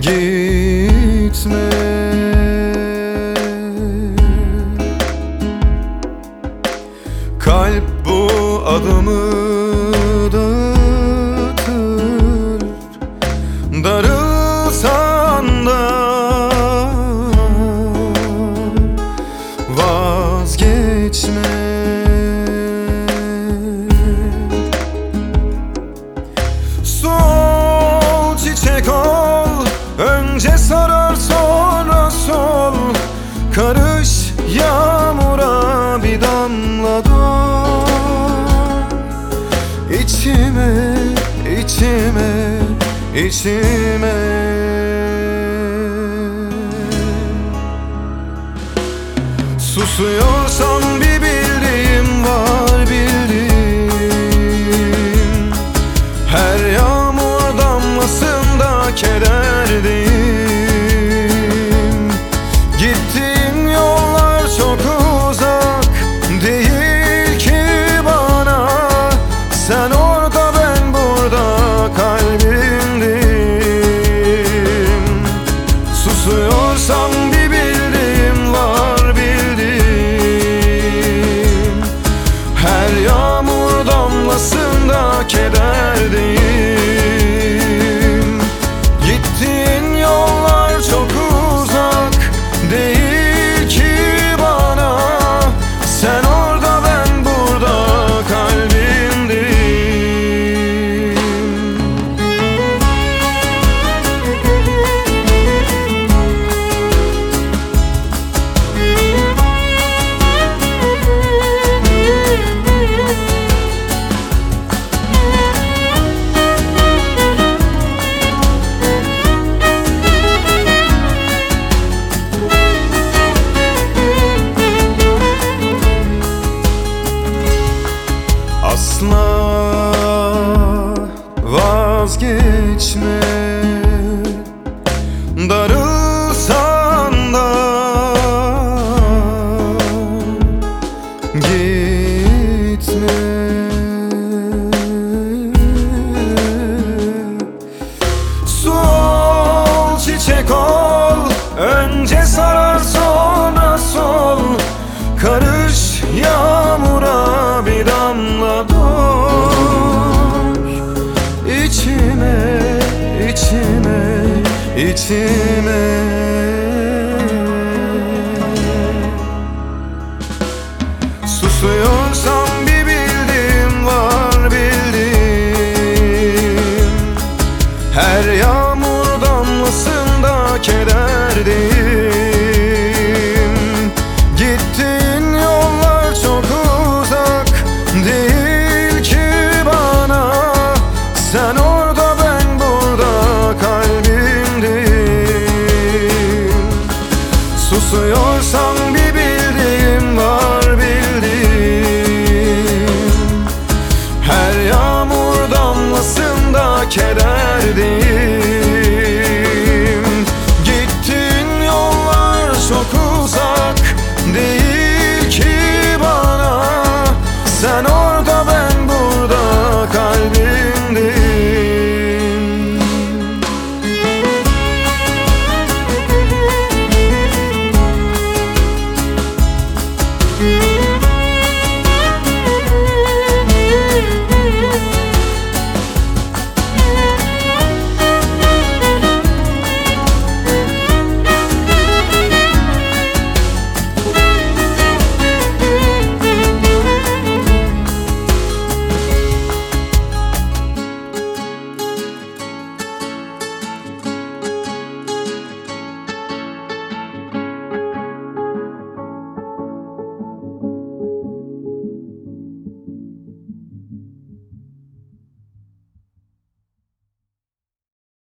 gitme. Kalp bu adımı damladan içime içime içime. Susuyorsa aslında keder değil. vazgeçme. Darılsan da gitme. Sol çiçek ol önce sarar sonra sol. Karış yağ içime Susuyorsam bir bildiğim var bildiğim. Her yağmur damlasında kederdim. Dünyasında keder